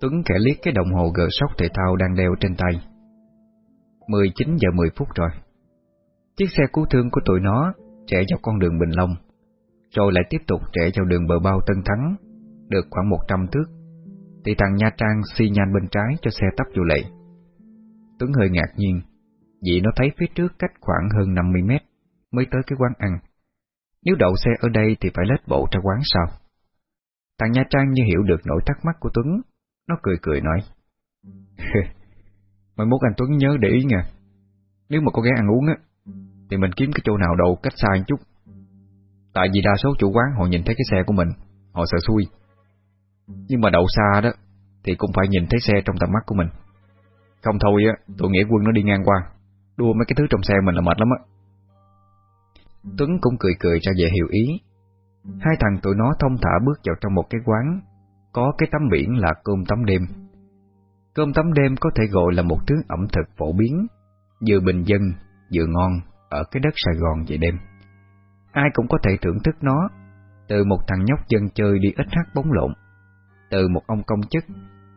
Tuấn kẻ liếc cái đồng hồ gờ sóc thể thao đang đeo trên tay. 19 giờ 10 phút rồi. Chiếc xe cứu thương của tụi nó Chạy vào con đường Bình Long, Rồi lại tiếp tục chạy vào đường bờ bao Tân Thắng, Được khoảng 100 thước. Thì thằng Nha Trang xi nhanh bên trái cho xe tấp vô lệ. Tuấn hơi ngạc nhiên, Vì nó thấy phía trước cách khoảng hơn 50 mét Mới tới cái quán ăn. Nếu đậu xe ở đây thì phải lết bộ ra quán sau Thằng Nha Trang như hiểu được nỗi thắc mắc của Tuấn nó cười cười nói. Mai mốt anh Tuấn nhớ để ý nha. Nếu mà có ghé ăn uống á, Thì mình kiếm cái chỗ nào đầu cách xa một chút. Tại vì đa số chủ quán họ nhìn thấy cái xe của mình, Họ sợ xui. Nhưng mà đậu xa đó, Thì cũng phải nhìn thấy xe trong tầm mắt của mình. Không thôi á, Tụi nghĩa quân nó đi ngang qua, Đua mấy cái thứ trong xe mình là mệt lắm á. Tuấn cũng cười cười ra về hiểu ý. Hai thằng tụi nó thông thả bước vào trong một cái quán có cái tấm biển là cơm tắm đêm. Cơm tắm đêm có thể gọi là một thứ ẩm thực phổ biến Vừa bình dân, vừa ngon Ở cái đất Sài Gòn về đêm. Ai cũng có thể thưởng thức nó Từ một thằng nhóc dân chơi đi ít hát bóng lộn Từ một ông công chức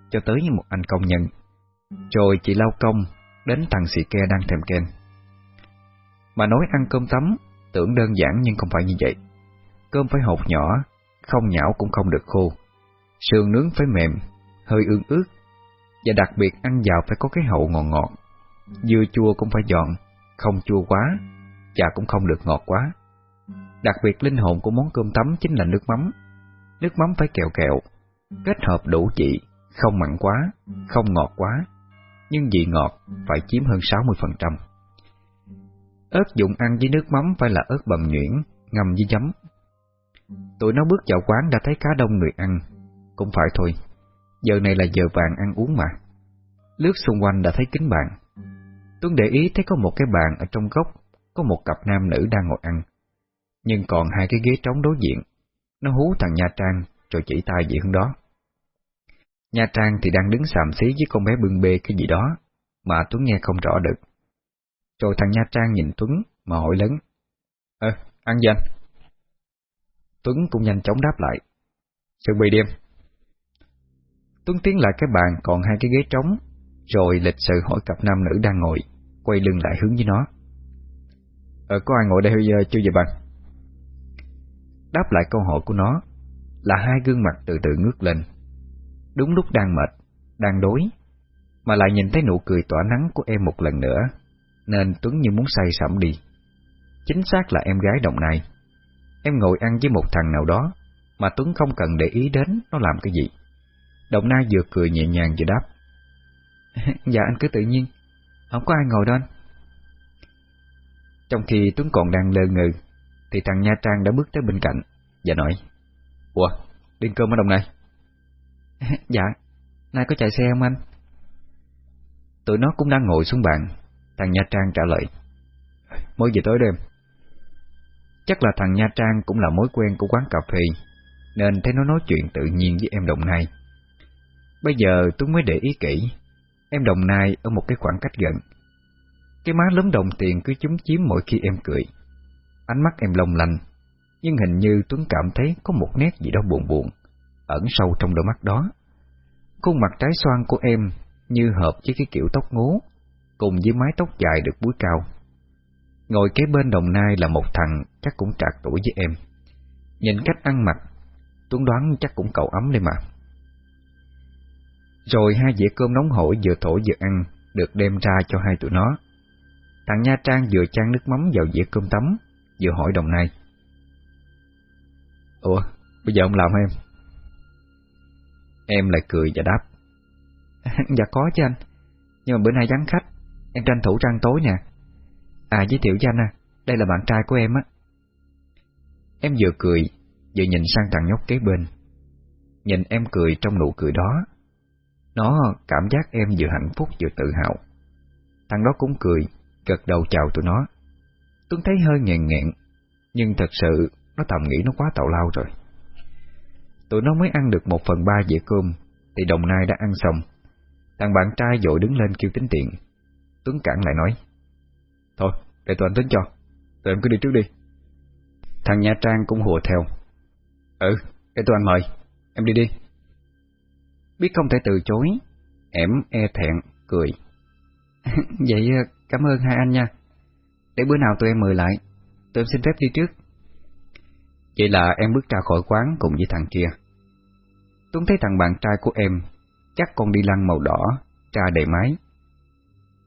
Cho tới một anh công nhân Rồi chị lao công Đến thằng xì ke đang thèm ken. Mà nói ăn cơm tắm Tưởng đơn giản nhưng không phải như vậy. Cơm phải hột nhỏ Không nhão cũng không được khô. Sườn nướng phải mềm, Hơi ương ướt, Và đặc biệt ăn vào phải có cái hậu ngọt ngọt. Dưa chua cũng phải giòn, Không chua quá Và cũng không được ngọt quá. Đặc biệt linh hồn của món cơm tấm chính là nước mắm. Nước mắm phải kẹo kẹo, Kết hợp đủ vị, Không mặn quá, Không ngọt quá, Nhưng vị ngọt phải chiếm hơn 60% Ớt dùng ăn với nước mắm phải là ớt bầm nhuyễn, Ngâm với giấm. Tụi nó bước vào quán đã thấy cá đông người ăn. Cũng phải thôi. Giờ này là giờ vàng ăn uống mà. Lướt xung quanh đã thấy kính bàn. Tuấn để ý thấy có một cái bàn ở trong góc Có một cặp nam nữ đang ngồi ăn. Nhưng còn hai cái ghế trống đối diện. Nó hú thằng Nha Trang Rồi chỉ tay về hướng đó. Nha Trang thì đang đứng sàm xí với con bé bưng bê cái gì đó Mà Tuấn nghe không rõ được. Rồi thằng Nha Trang nhìn Tuấn Mà hỏi lớn. Ơ, ăn gì anh? Tuấn cũng nhanh chóng đáp lại. Sự bị đêm Tuấn tiến lại cái bàn còn hai cái ghế trống, Rồi lịch sự hỏi cặp nam nữ đang ngồi, Quay lưng lại hướng với nó. Ờ có ai ngồi đây giờ chưa vậy bạn? Đáp lại câu hỏi của nó Là hai gương mặt từ từ ngước lên. Đúng lúc đang mệt, Đang đối Mà lại nhìn thấy nụ cười tỏa nắng của em một lần nữa, Nên Tuấn như muốn say sẩm đi. Chính xác là em gái đồng nai. Em ngồi ăn với một thằng nào đó Mà Tuấn không cần để ý đến Nó làm cái gì. Đồng Nai vừa cười nhẹ nhàng vừa đáp. Dạ anh cứ tự nhiên Không có ai ngồi đó anh. Trong khi Tuấn còn đang lơ ngừ Thì thằng Nha Trang đã bước tới bên cạnh Và nói Ủa, điên cơm ở đồng này? Dạ, nay có chạy xe không anh? Tụi nó cũng đang ngồi xuống bàn Thằng Nha Trang trả lời Mới về tối đêm. Chắc là thằng Nha Trang cũng là mối quen của quán cà phê Nên thấy nó nói chuyện tự nhiên với em Đồng Nai. Bây giờ Tuấn mới để ý kỹ. Em Đồng Nai ở một cái khoảng cách gần. Cái má lớn đồng tiền cứ chúng chiếm mỗi khi em cười. Ánh mắt em long lanh Nhưng hình như Tuấn cảm thấy có một nét gì đó buồn buồn Ẩn sâu trong đôi mắt đó. Khuôn mặt trái xoan của em Như hợp với cái kiểu tóc ngố Cùng với mái tóc dài được búi cao. Ngồi kế bên đồng nai là một thằng chắc cũng trạc tuổi với em. Nhìn cách ăn mặc, Tuấn đoán chắc cũng cậu ấm đây mà. Rồi hai dĩa cơm nóng hổi vừa thổi vừa ăn được đem ra cho hai tụi nó. Thằng Nha Trang vừa chan nước mắm vào dĩa cơm tấm, vừa hỏi đồng nai. Ủa, bây giờ ông làm em? Em lại cười và đáp. dạ có chứ anh, nhưng mà bữa nay vắng khách, em tranh thủ trang tối nè. À giới thiệu cho anh à Đây là bạn trai của em á Em vừa cười Vừa nhìn sang thằng nhóc kế bên Nhìn em cười trong nụ cười đó nó cảm giác em vừa hạnh phúc vừa tự hào. Thằng đó cũng cười Gật đầu chào tụi nó. Tuấn thấy hơi nghẹn nghẹn Nhưng thật sự nó thầm nghĩ nó quá tào lao rồi. Tụi nó mới ăn được một phần ba dĩa cơm Thì đồng nai đã ăn xong. Thằng bạn trai dội đứng lên kêu tính tiền. Tuấn cản lại nói Thôi, để tụi anh tính cho Tụi em cứ đi trước đi. Thằng Nha Trang cũng hùa theo Ừ, để tụi anh mời Em đi đi. Biết không thể từ chối, ẻm e thẹn, cười. Vậy ờ, cảm ơn hai anh nha. Để bữa nào tụi em mời lại, tụi em xin phép đi trước. Vậy là em bước ra khỏi quán cùng với thằng kia. Tuấn thấy thằng bạn trai của em, chắc con đi lăng màu đỏ, tra đầy máy.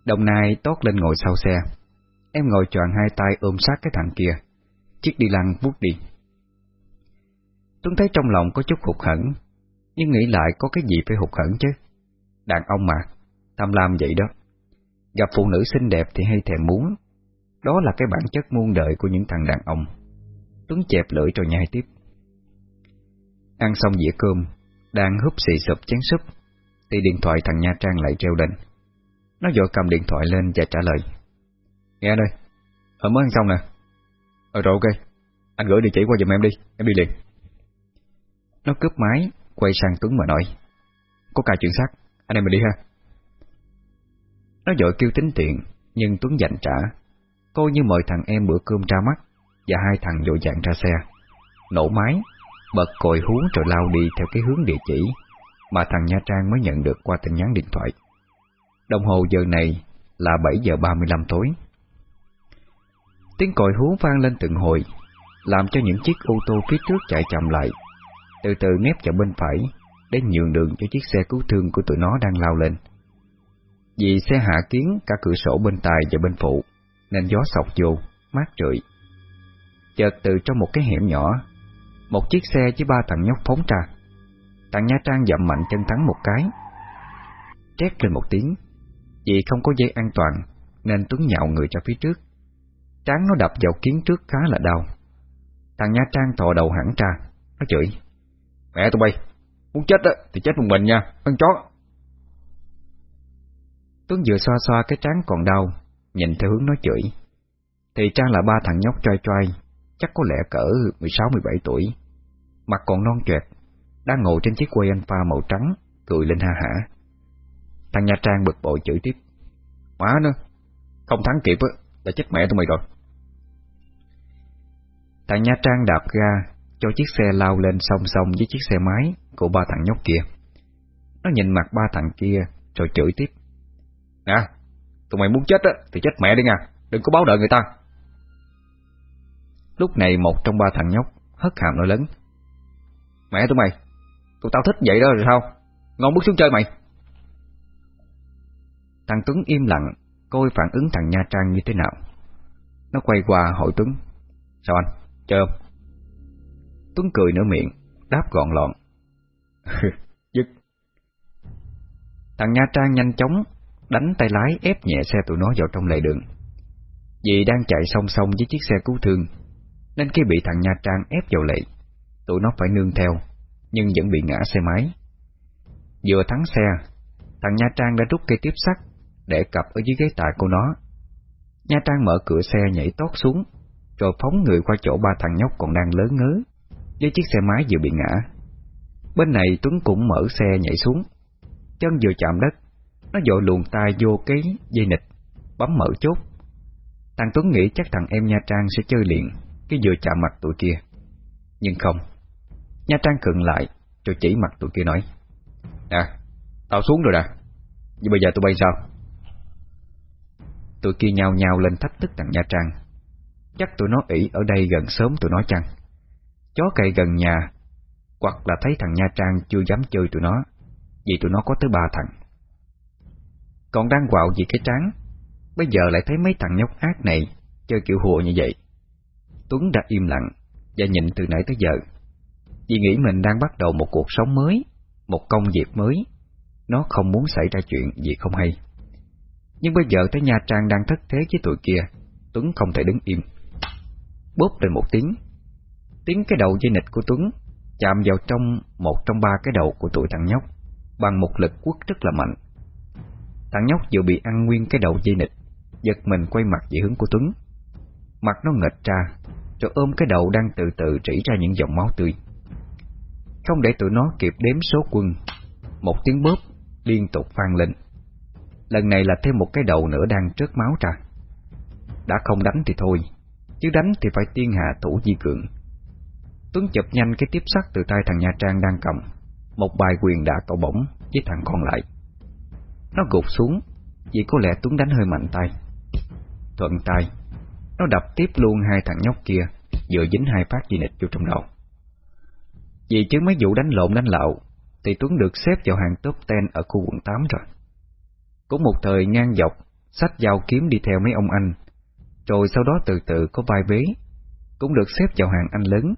Đồng nai tốt lên ngồi sau xe. Em ngồi tròn hai tay ôm sát cái thằng kia. Chiếc đi lăng vuốt đi. Tuấn thấy trong lòng có chút hụt hẫng, nhưng nghĩ lại có cái gì phải hụt hẫng chứ. Đàn ông mà, tham lam vậy đó. Gặp phụ nữ xinh đẹp thì hay thèm muốn. Đó là cái bản chất muôn đời của những thằng đàn ông. Tuấn chẹp lưỡi rồi nhai tiếp. Ăn xong dĩa cơm, đang húp xì sụp chén súp, thì điện thoại thằng Nha Trang lại treo lên. Nó vội cầm điện thoại lên và trả lời. Nghe đây, ở mới ăn xong nè. Ờ rồi ok, anh gửi địa chỉ qua giùm em đi, em đi liền. Nó cướp máy, quay sang Tuấn mà nói. Có cả chuyện xác, anh em mình đi ha. Nó dội kêu tính tiện, nhưng Tuấn dành trả. Cô như mời thằng em bữa cơm ra mắt, và hai thằng dội dạng ra xe. Nổ máy, bật còi hú rồi lao đi theo cái hướng địa chỉ mà thằng Nha Trang mới nhận được qua tin nhắn điện thoại. Đồng hồ giờ này là 7 giờ 35 tối. Tiếng còi hú vang lên từng hồi, làm cho những chiếc ô tô phía trước chạy chậm lại, từ từ nép vào bên phải để nhường đường cho chiếc xe cứu thương của tụi nó đang lao lên. Vì xe hạ kiến cả cửa sổ bên tài và bên phụ, nên gió sọc vô, mát rượi. Chợt từ trong một cái hẻm nhỏ, một chiếc xe với ba thằng nhóc phóng ra. Thằng Nha Trang dậm mạnh chân thắng một cái. Trét lên một tiếng, vì không có dây an toàn, nên Tuấn nhạo người ra phía trước. Tráng nó đập vào kiến trước khá là đau. Thằng Nha Trang thò đầu hẳn ra, nó chửi. Mẹ tụi bay, muốn chết á thì chết một mình nha, con chó. Tuấn vừa xoa xoa cái trán còn đau, nhìn theo hướng nó chửi. Thì Trang là ba thằng nhóc trai trai chắc có lẽ cỡ 16-17 tuổi. Mặt còn non choẹt, đang ngồi trên chiếc quay alpha màu trắng, cười lên ha hả. Thằng Nha Trang bực bội chửi tiếp. Má nữa, không thắng kịp á, là chết mẹ tụi mày rồi. Thằng Nha Trang đạp ga, cho chiếc xe lao lên song song với chiếc xe máy của ba thằng nhóc kia. Nó nhìn mặt ba thằng kia, rồi chửi tiếp. Nè, tụi mày muốn chết á, thì chết mẹ đi nha, đừng có báo đợi người ta. Lúc này một trong ba thằng nhóc hất hàm nói lớn. Mẹ tụi mày, tụi tao thích vậy đó rồi sao? Ngon bước xuống chơi mày. Thằng Tuấn im lặng, coi phản ứng thằng Nha Trang như thế nào. Nó quay qua hỏi Tuấn. Sao anh, chơi không? Tuấn cười nửa miệng, đáp gọn lọn. Dứt. Thằng Nha Trang nhanh chóng đánh tay lái ép nhẹ xe tụi nó vào trong lề đường. Vì đang chạy song song với chiếc xe cứu thương, nên khi bị thằng Nha Trang ép vào lệ, tụi nó phải nương theo, nhưng vẫn bị ngã xe máy. Vừa thắng xe, thằng Nha Trang đã rút cây tiếp sắt để cặp ở dưới ghế tài của nó. Nha Trang mở cửa xe nhảy tót xuống, rồi phóng người qua chỗ ba thằng nhóc còn đang lớn ngớ, với chiếc xe máy vừa bị ngã. Bên này Tuấn cũng mở xe nhảy xuống, chân vừa chạm đất, nó vội luồn tay vô cái dây nịch, bấm mở chốt. Thằng Tuấn nghĩ chắc thằng em Nha Trang sẽ chơi liền, cái vừa chạm mặt tụi kia. Nhưng không, Nha Trang khựng lại, rồi chỉ mặt tụi kia nói. Nè, tao xuống rồi nè, nhưng bây giờ tụi bay sao? Tụi kia nhào nhào lên thách thức thằng Nha Trang. Chắc tụi nó ỷ ở đây gần sớm tụi nó chăng? Chó cậy gần nhà, hoặc là thấy thằng Nha Trang chưa dám chơi tụi nó, vì tụi nó có tới ba thằng. Còn đang quạo vì cái trán, bây giờ lại thấy mấy thằng nhóc ác này chơi kiểu hùa như vậy. Tuấn đã im lặng và nhìn từ nãy tới giờ, vì nghĩ mình đang bắt đầu một cuộc sống mới, một công việc mới, nó không muốn xảy ra chuyện gì không hay. Nhưng bây giờ thấy Nha Trang đang thất thế với tụi kia, Tuấn không thể đứng im. Bóp lên một tiếng, tiếng cái đầu dây nịch của Tuấn chạm vào trong một trong ba cái đầu của tụi thằng nhóc bằng một lực quất rất là mạnh. Thằng nhóc vừa bị ăn nguyên cái đầu dây nịch, giật mình quay mặt về hướng của Tuấn. Mặt nó nghệch ra, rồi ôm cái đầu đang từ từ rỉ ra những dòng máu tươi. Không để tụi nó kịp đếm số quân, một tiếng bóp liên tục vang lên. Lần này là thêm một cái đầu nữa đang trớt máu ra. Đã không đánh thì thôi, chứ đánh thì phải tiên hạ thủ di cường. Tuấn chụp nhanh cái tiếp sắt từ tay thằng Nha Trang đang cầm, một bài quyền đã cậu bổng, với thằng còn lại. Nó gục xuống Vì có lẽ Tuấn đánh hơi mạnh tay. Thuận tay Nó đập tiếp luôn hai thằng nhóc kia Vừa dính hai phát di nịch vô trong đầu. Vì chứ mấy vụ đánh lộn đánh lạo Thì Tuấn được xếp vào hàng top ten Ở khu quận 8 rồi. Cũng một thời ngang dọc Sách dao kiếm đi theo mấy ông anh Rồi sau đó từ từ có vai bế Cũng được xếp vào hàng anh lớn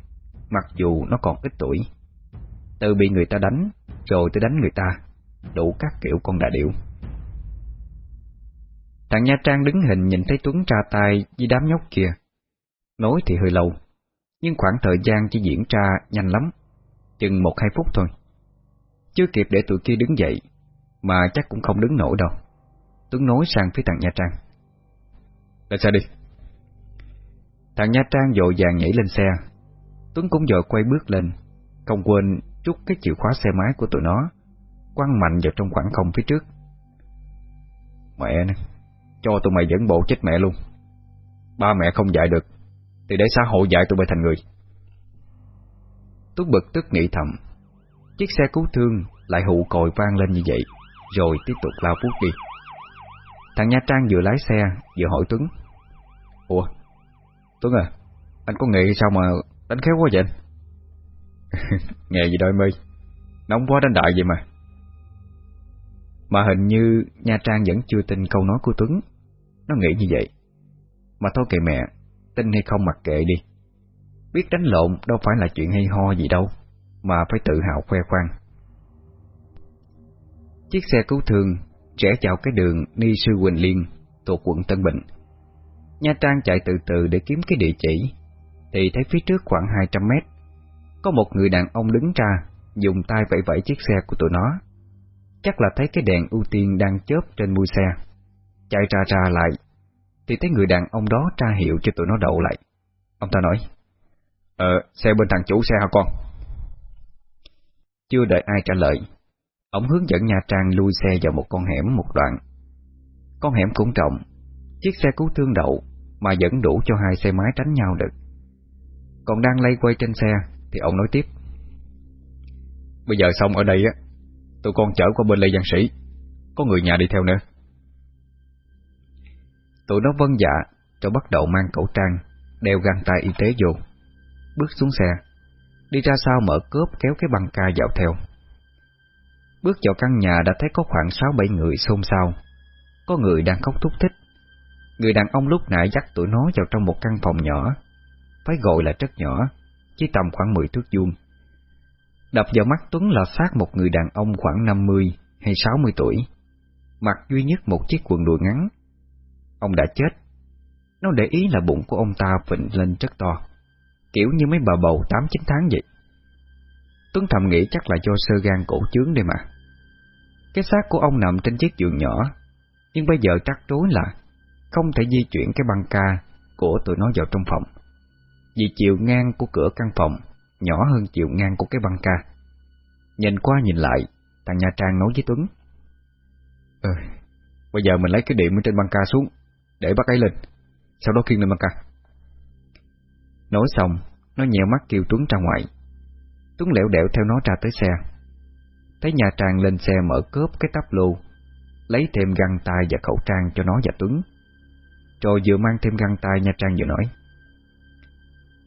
Mặc dù nó còn ít tuổi. Từ bị người ta đánh, Rồi tới đánh người ta, Đủ các kiểu con đà điểu. Thằng Nha Trang đứng hình nhìn thấy Tuấn tra tay với đám nhóc kia. Nói thì hơi lâu, Nhưng khoảng thời gian chỉ diễn ra nhanh lắm, Chừng một hai phút thôi. Chưa kịp để tụi kia đứng dậy, Mà chắc cũng không đứng nổi đâu. Tuấn nói sang phía thằng Nha Trang. Lên xe đi. Thằng Nha Trang dội vàng nhảy lên xe. Tuấn cũng vội quay bước lên. Không quên chút cái chìa khóa xe máy của tụi nó, Quăng mạnh vào trong khoảng không phía trước. Mẹ nè, Cho tụi mày dẫn bộ chết mẹ luôn. Ba mẹ không dạy được, Thì để xã hội dạy tụi mày thành người. Tuấn bực tức nghĩ thầm, Chiếc xe cứu thương lại hụ còi vang lên như vậy, Rồi tiếp tục lao vút đi. Thằng Nha Trang vừa lái xe Vừa hỏi Tuấn. Ủa, Tuấn à Anh có nghĩ sao mà đánh khéo quá vậy anh. Nghề gì đôi mi Nóng quá đánh đại vậy mà. Mà hình như Nha Trang vẫn chưa tin câu nói của Tuấn. Nó nghĩ như vậy. Mà thôi kệ mẹ Tin hay không mặc kệ đi. Biết đánh lộn đâu phải là chuyện hay ho gì đâu Mà phải tự hào khoe khoang. Chiếc xe cứu thương rẽ vào cái đường Ni Sư Quỳnh Liên thuộc quận Tân Bình. Nha Trang chạy từ từ để kiếm cái địa chỉ, thì thấy phía trước khoảng 200 mét, có một người đàn ông đứng ra, dùng tay vẫy vẫy chiếc xe của tụi nó. Chắc là thấy cái đèn ưu tiên đang chớp trên mui xe. Chạy ra ra lại, thì thấy người đàn ông đó tra hiệu cho tụi nó đậu lại. Ông ta nói, Ờ, xe bên thằng chủ xe hả con? Chưa đợi ai trả lời, Ông hướng dẫn Nha Trang lui xe vào một con hẻm một đoạn. Con hẻm cũng rộng, chiếc xe cứu thương đậu mà vẫn đủ cho hai xe máy tránh nhau được. Còn đang lay quay trên xe thì ông nói tiếp. Bây giờ xong ở đây á, tụi con chở qua bên Lê Giang Sĩ, có người nhà đi theo nữa. Tụi nó vân dạ, rồi bắt đầu mang khẩu trang, đeo găng tay y tế vô. Bước xuống xe, đi ra sau mở cốp kéo cái băng ca dạo theo. Bước vào căn nhà đã thấy có khoảng 6-7 người xôn xao Có người đang khóc thúc thích Người đàn ông lúc nãy dắt tụi nó vào trong một căn phòng nhỏ phải gọi là rất nhỏ Chỉ tầm khoảng 10 thước vuông. Đập vào mắt Tuấn là xác một người đàn ông khoảng 50 hay 60 tuổi. Mặc duy nhất một chiếc quần đùi ngắn. Ông đã chết. Nó để ý là bụng của ông ta phình lên rất to Kiểu như mấy bà bầu 8-9 tháng vậy. Tuấn thầm nghĩ chắc là do sơ gan cổ chướng đây mà. Cái xác của ông nằm trên chiếc giường nhỏ, nhưng bây giờ trắc rối là không thể di chuyển cái băng ca của tụi nó vào trong phòng. Vì chiều ngang của cửa căn phòng nhỏ hơn chiều ngang của cái băng ca. Nhìn qua nhìn lại, thằng Nha Trang nói với Tuấn. Ừ, bây giờ mình lấy cái điểm ở trên băng ca xuống, để bắt ấy lên, sau đó khiêng lên băng ca. Nói xong, nó nhèo mắt kêu Tuấn ra ngoài. Tuấn lẻo đẻo theo nó ra tới xe. Thấy nhà Trang lên xe mở cốp cái tắp lô Lấy thêm găng tay và khẩu trang cho nó và Tuấn Rồi vừa mang thêm găng tay Nha Trang vừa nói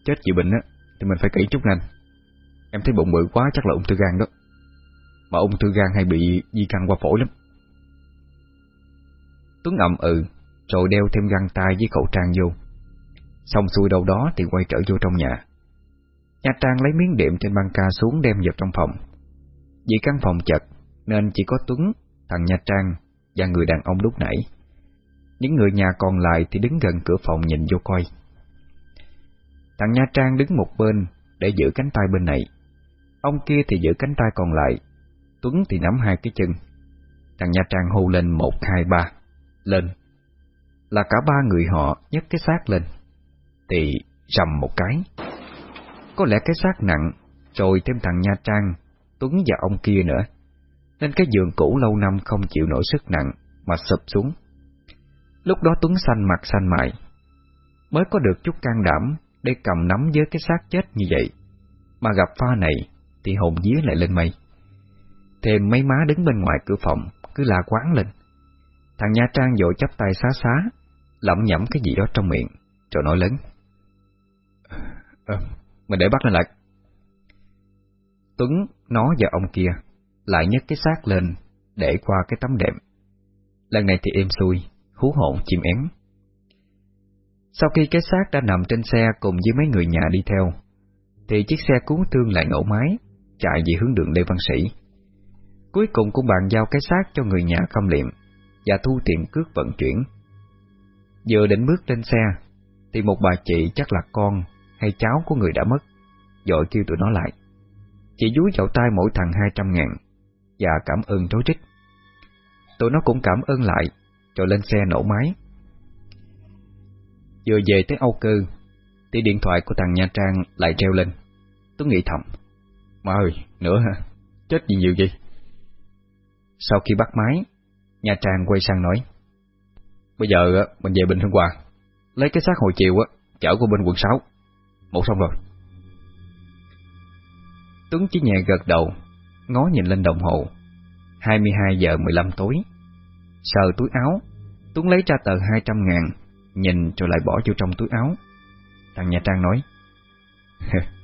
Chết vì bệnh á Thì mình phải kỹ chút nhanh. Em thấy bụng bự quá chắc là ung thư gan đó. Mà ung thư gan hay bị di căn qua phổi lắm. Tuấn ậm ừ Rồi đeo thêm găng tay với khẩu trang vô. Xong xuôi đâu đó thì quay trở vô trong nhà. Nha Trang lấy miếng đệm trên băng ca xuống đem vào trong phòng. Vì căn phòng chật Nên chỉ có Tuấn, thằng Nha Trang Và người đàn ông lúc nãy. Những người nhà còn lại thì đứng gần cửa phòng nhìn vô coi. Thằng Nha Trang đứng một bên Để giữ cánh tay bên này. Ông kia thì giữ cánh tay còn lại. Tuấn thì nắm hai cái chân. Thằng Nha Trang hô lên một hai ba Lên. Là cả ba người họ nhấc cái xác lên. Thì rầm một cái. Có lẽ cái xác nặng Rồi thêm thằng Nha Trang Tuấn và ông kia nữa, nên cái giường cũ lâu năm không chịu nổi sức nặng mà sụp xuống. Lúc đó Tuấn xanh mặt xanh mại, mới có được chút can đảm để cầm nắm với cái xác chết như vậy, mà gặp pha này thì hồn vía lại lên mây. Thêm mấy má đứng bên ngoài cửa phòng Cứ la quán lên. Thằng Nha Trang vội chắp tay xá xá Lẩm nhẩm cái gì đó trong miệng Rồi nói lớn. Ờ, à, Mình để bắt lên lại. Tuấn, nó và ông kia Lại nhấc cái xác lên Để qua cái tấm đệm. Lần này thì êm xuôi Hú hồn chim én. Sau khi cái xác đã nằm trên xe Cùng với mấy người nhà đi theo, Thì chiếc xe cứu thương lại nổ máy, Chạy về hướng đường Lê Văn Sĩ. Cuối cùng cũng bàn giao cái xác cho người nhà khâm liệm Và thu tiền cước vận chuyển. Vừa định bước lên xe, Thì một bà chị chắc là con Hay cháu của người đã mất Dội kêu tụi nó lại. Chị dúi vào tay mỗi thằng hai trăm ngàn Và cảm ơn trối trích. Tụi nó cũng cảm ơn lại, Rồi lên xe nổ máy. Vừa về tới Âu Cơ Thì điện thoại của thằng Nha Trang lại treo lên Tuấn nghĩ thầm Mà ơi, nữa hả? Chết gì nhiều vậy? Sau khi bắt máy Nha Trang quay sang nói Bây giờ mình về Bình Hưng Hòa Lấy cái xác hồi chiều Chở qua bên quận 6 Một xong rồi Tuấn chỉ nhẹ gật đầu Ngó nhìn lên đồng hồ 22 giờ 15 tối Sờ túi áo Tuấn lấy ra tờ 200 ngàn Nhìn rồi lại bỏ vô trong túi áo. Thằng Nha Trang nói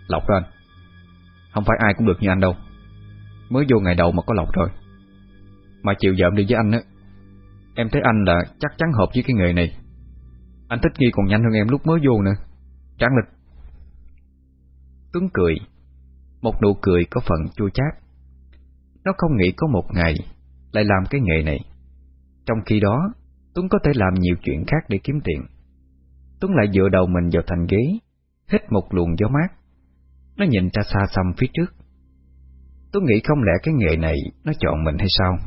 Lộc đó anh. Không phải ai cũng được như anh đâu. Mới vô ngày đầu mà có lộc rồi. Mà chịu dợm đi với anh á, Em thấy anh là chắc chắn hợp với cái nghề này. Anh thích nghi còn nhanh hơn em lúc mới vô nữa. Tráng lịch Tuấn cười, Một nụ cười có phần chua chát. Nó không nghĩ có một ngày Lại làm cái nghề này. Trong khi đó Tuấn có thể làm nhiều chuyện khác để kiếm tiền. Tuấn lại dựa đầu mình vào thành ghế, Hít một luồng gió mát. Nó nhìn ra xa xăm phía trước. Tuấn nghĩ không lẽ cái nghề này Nó chọn mình hay sao?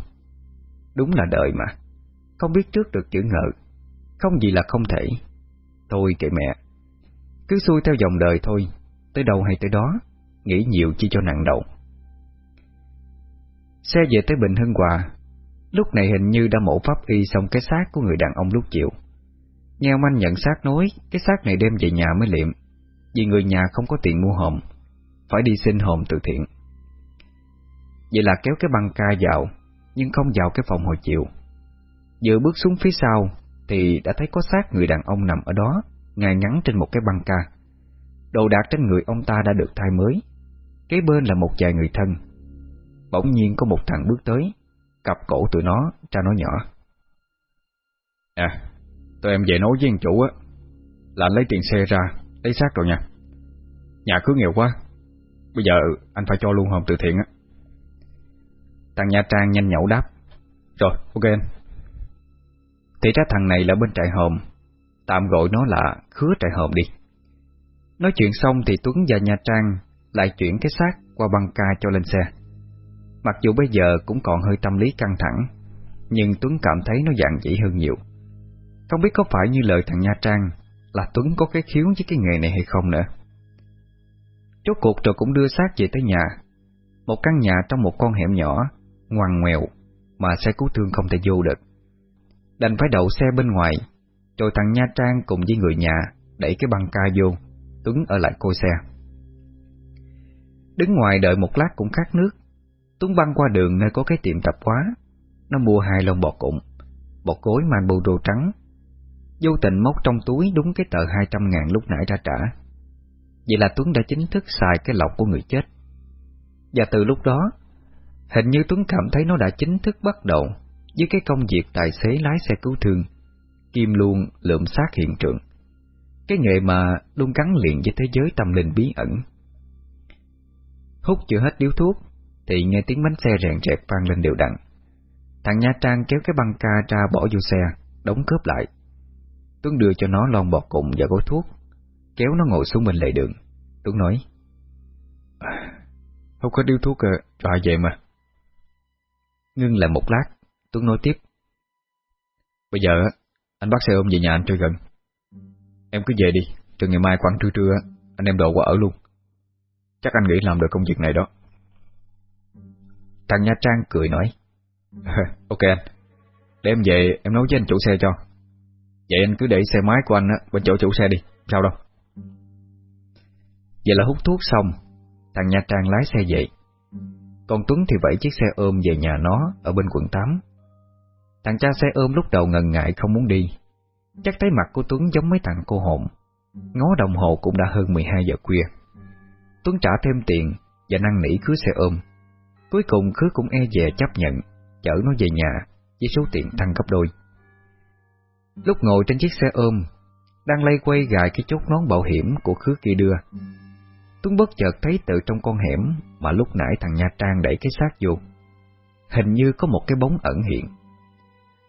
Đúng là đời mà. Không biết trước được chữ ngợ. Không gì là không thể. Thôi kệ mẹ. Cứ xuôi theo dòng đời thôi. Tới đâu hay tới đó, Nghĩ nhiều chi cho nặng đầu. Xe về tới Bình Hưng Hòa. Lúc này hình như đã mổ pháp y xong cái xác của người đàn ông lúc chịu. Nghe ông anh nhận xác nói, Cái xác này đem về nhà mới liệm, Vì người nhà không có tiền mua hòm, Phải đi xin hòm từ thiện. Vậy là kéo cái băng ca vào, Nhưng không vào cái phòng hồi chịu. Vừa bước xuống phía sau Thì đã thấy có xác người đàn ông nằm ở đó Ngài ngắn trên một cái băng ca. Đồ đạc trên người ông ta đã được thay mới. Kế bên là một vài người thân. Bỗng nhiên có một thằng bước tới. Cặp cổ tụi nó ra nói nhỏ. À Tụi em về nói với anh chủ á, Là anh lấy tiền xe ra, Lấy xác rồi nha. Nhà cứ nghèo quá, Bây giờ anh phải cho luôn hòm từ thiện á. Thằng Nha Trang nhanh nhậu đáp. Rồi, ok anh. Thì ra thằng này là bên trại hòm, Tạm gọi nó là khứa trại hòm đi. Nói chuyện xong thì Tuấn và Nha Trang Lại chuyển cái xác qua băng ca cho lên xe. Mặc dù bây giờ cũng còn hơi tâm lý căng thẳng, Nhưng Tuấn cảm thấy nó dạng dĩ hơn nhiều. Không biết có phải như lời thằng Nha Trang Là Tuấn có cái khiếu với cái nghề này hay không nữa. Chốt cuộc rồi cũng đưa xác về tới nhà. Một căn nhà trong một con hẻm nhỏ, Ngoằn ngoèo, Mà xe cứu thương không thể vô được. Đành phải đậu xe bên ngoài, Rồi thằng Nha Trang cùng với người nhà Đẩy cái băng ca vô, Tuấn ở lại cô xe. Đứng ngoài đợi một lát cũng khát nước Tuấn băng qua đường nơi có cái tiệm tạp hóa. Nó mua hai lon bọt cụm Bọt cối mang bồ đồ trắng. Vô tình móc trong túi đúng cái tờ 200 ngàn lúc nãy ra trả. Vậy là Tuấn đã chính thức xài cái lọc của người chết. Và từ lúc đó, Hình như Tuấn cảm thấy nó đã chính thức bắt đầu Với cái công việc tài xế lái xe cứu thương Kim luôn lượm sát hiện trường. Cái nghề mà luôn gắn liền với thế giới tâm linh bí ẩn. Hút chưa hết điếu thuốc thì nghe tiếng bánh xe rèn rẹt vang lên đều đặn. Thằng Nha Trang kéo cái băng ca ra bỏ vô xe, Đóng cướp lại. Tuấn đưa cho nó lon bọt cùng và gói thuốc, Kéo nó ngồi xuống bên lề đường. Tuấn nói à, Không có điếu thuốc à, rồi ai vậy mà. Ngưng lại một lát, Tuấn nói tiếp, Bây giờ anh bắt xe ôm về nhà anh chơi gần. Em cứ về đi, Từ ngày mai khoảng trưa trưa Anh em đổ qua ở luôn. Chắc anh nghĩ làm được công việc này đó. Thằng Nha Trang cười nói. Ok anh. Để em về, em nói với anh chủ xe cho. Vậy anh cứ để xe máy của anh bên chỗ chủ xe đi. Sao đâu? Vậy là hút thuốc xong Thằng Nha Trang lái xe dậy Còn Tuấn thì vẫy chiếc xe ôm về nhà nó ở bên quận 8 Thằng cha xe ôm lúc đầu ngần ngại không muốn đi. Chắc thấy mặt của Tuấn giống mấy thằng cô hồn. Ngó đồng hồ cũng đã hơn 12 giờ khuya. Tuấn trả thêm tiền Và năn nỉ cứ xe ôm. Cuối cùng khứa cũng e dè chấp nhận, Chở nó về nhà Với số tiền tăng gấp đôi. Lúc ngồi trên chiếc xe ôm, Đang lay quay gài cái chốt nón bảo hiểm Của khứa kia đưa, Tuấn bất chợt thấy từ trong con hẻm Mà lúc nãy thằng Nha Trang đẩy cái xác vô, Hình như có một cái bóng ẩn hiện.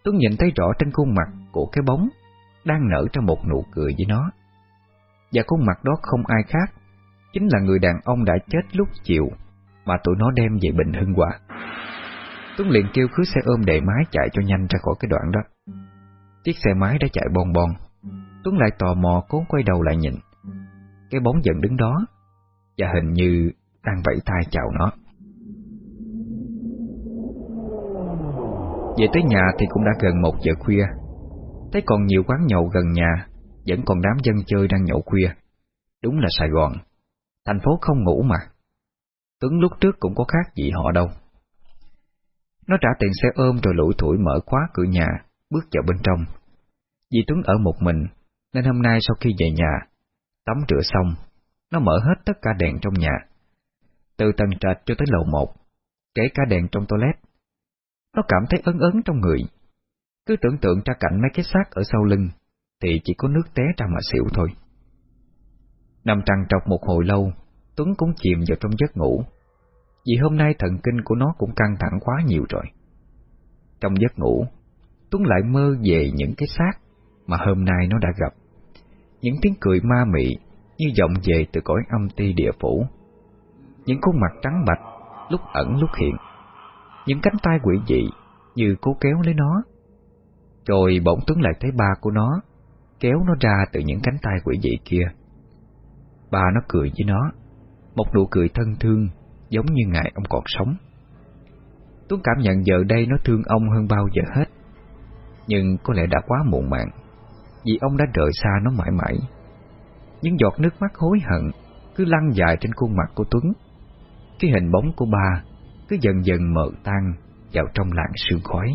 Tuấn nhìn thấy rõ trên khuôn mặt của cái bóng Đang nở ra một nụ cười với nó. Và khuôn mặt đó không ai khác Chính là người đàn ông đã chết lúc chiều. Mà tụi nó đem về Bình Hưng quả. Tuấn liền kêu cứ xe ôm đầy máy chạy cho nhanh ra khỏi cái đoạn đó. Chiếc xe máy đã chạy bon bon. Tuấn lại tò mò cố quay đầu lại nhìn. Cái bóng dần đứng đó, Và hình như đang vẫy tay chào nó. Về tới nhà thì cũng đã gần một giờ khuya. Thấy còn nhiều quán nhậu gần nhà, Vẫn còn đám dân chơi đang nhậu khuya. Đúng là Sài Gòn. Thành phố không ngủ mà. Tuấn lúc trước cũng có khác gì họ đâu Nó trả tiền xe ôm rồi lủi thủi mở khóa cửa nhà Bước vào bên trong Vì Tuấn ở một mình Nên hôm nay sau khi về nhà Tắm rửa xong Nó mở hết tất cả đèn trong nhà Từ tầng trệt cho tới lầu một Kể cả đèn trong toilet nó cảm thấy ấn ấn trong người. Cứ tưởng tượng ra cảnh mấy cái xác ở sau lưng, thì chỉ có nước té ra mà xỉu thôi. Nằm trằn trọc một hồi lâu, Tuấn cũng chìm vào trong giấc ngủ, vì hôm nay thần kinh của nó cũng căng thẳng quá nhiều rồi. Trong giấc ngủ, Tuấn lại mơ về những cái xác mà hôm nay nó đã gặp. Những tiếng cười ma mị như vọng về từ cõi âm ti địa phủ. Những khuôn mặt trắng bạch, lúc ẩn lúc hiện. Những cánh tay quỷ dị Như cố kéo lấy nó Rồi bỗng Tuấn lại thấy ba của nó Kéo nó ra từ những cánh tay quỷ dị kia Ba nó cười với nó một nụ cười thân thương, Giống như ngày ông còn sống. Tuấn cảm nhận giờ đây nó thương ông hơn bao giờ hết. Nhưng có lẽ đã quá muộn màng, Vì ông đã rời xa nó mãi mãi. Những giọt nước mắt hối hận Cứ lăn dài trên khuôn mặt của Tuấn. Cái hình bóng của ba cứ dần dần mờ tan vào trong làng sương khói.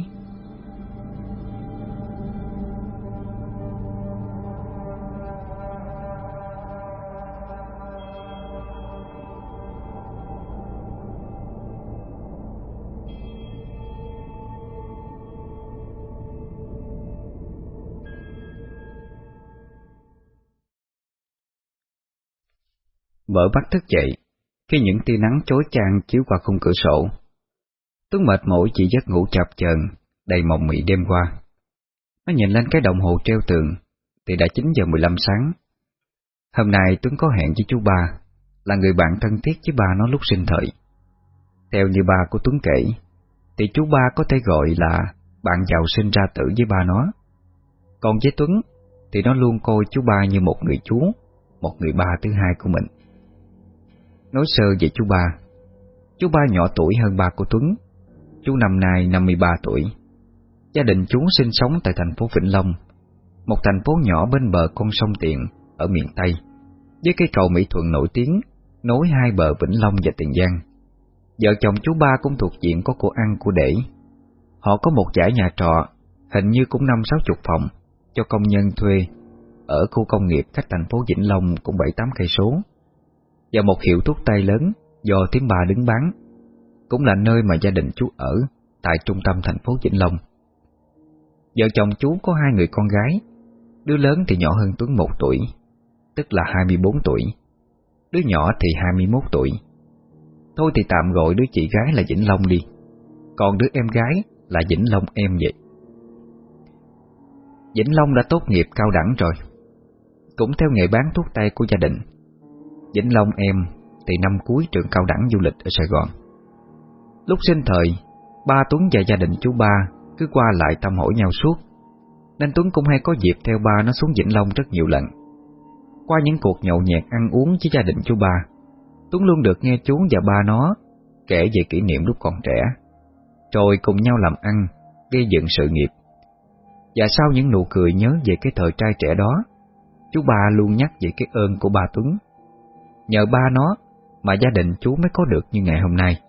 Mở bắt thức dậy, khi những tia nắng chói chang chiếu qua khung cửa sổ. Tuấn mệt mỏi chỉ giấc ngủ chập chờn, đầy mộng mị đêm qua. Nó nhìn lên cái đồng hồ treo tường, thì đã 9 giờ 15 sáng. Hôm nay Tuấn có hẹn với chú ba, là người bạn thân thiết với ba nó lúc sinh thời. Theo như ba của Tuấn kể, thì chú ba có thể gọi là bạn giàu sinh ra tử với ba nó. Còn với Tuấn, thì nó luôn coi chú ba như một người chú, một người ba thứ hai của mình. Nói sơ về chú ba. Chú ba nhỏ tuổi hơn ba của Tuấn. Chú năm nay 53 tuổi. Gia đình chú sinh sống tại thành phố Vĩnh Long, Một thành phố nhỏ bên bờ con sông Tiện Ở miền Tây, Với cây cầu Mỹ Thuận nổi tiếng Nối hai bờ Vĩnh Long và Tiền Giang. Vợ chồng chú ba cũng thuộc diện có của ăn của để. Họ có một giải nhà trọ, Hình như cũng năm sáu chục phòng, Cho công nhân thuê Ở khu công nghiệp cách thành phố Vĩnh Long cũng bảy tám cây số và một hiệu thuốc tây lớn do tiếng bà đứng bán, cũng là nơi mà gia đình chú ở tại trung tâm thành phố Vĩnh Long. Vợ chồng chú có hai người con gái, đứa lớn thì nhỏ hơn Tuấn một tuổi, tức là 24 tuổi, đứa nhỏ thì 21 tuổi. Thôi thì tạm gọi đứa chị gái là Vĩnh Long đi, còn đứa em gái là Vĩnh Long em vậy. Vĩnh Long đã tốt nghiệp cao đẳng rồi, cũng theo nghề bán thuốc tây của gia đình. Vĩnh Long em thì năm cuối trường cao đẳng du lịch ở Sài Gòn. Lúc sinh thời, ba Tuấn và gia đình chú ba cứ qua lại thăm hỏi nhau suốt, nên Tuấn cũng hay có dịp theo ba nó xuống Vĩnh Long rất nhiều lần. Qua những cuộc nhậu nhẹt ăn uống với gia đình chú ba, Tuấn luôn được nghe chú và ba nó kể về kỷ niệm lúc còn trẻ, rồi cùng nhau làm ăn, gây dựng sự nghiệp. Và sau những nụ cười nhớ về cái thời trai trẻ đó, chú ba luôn nhắc về cái ơn của ba Tuấn Nhờ ba nó mà gia đình chú mới có được như ngày hôm nay.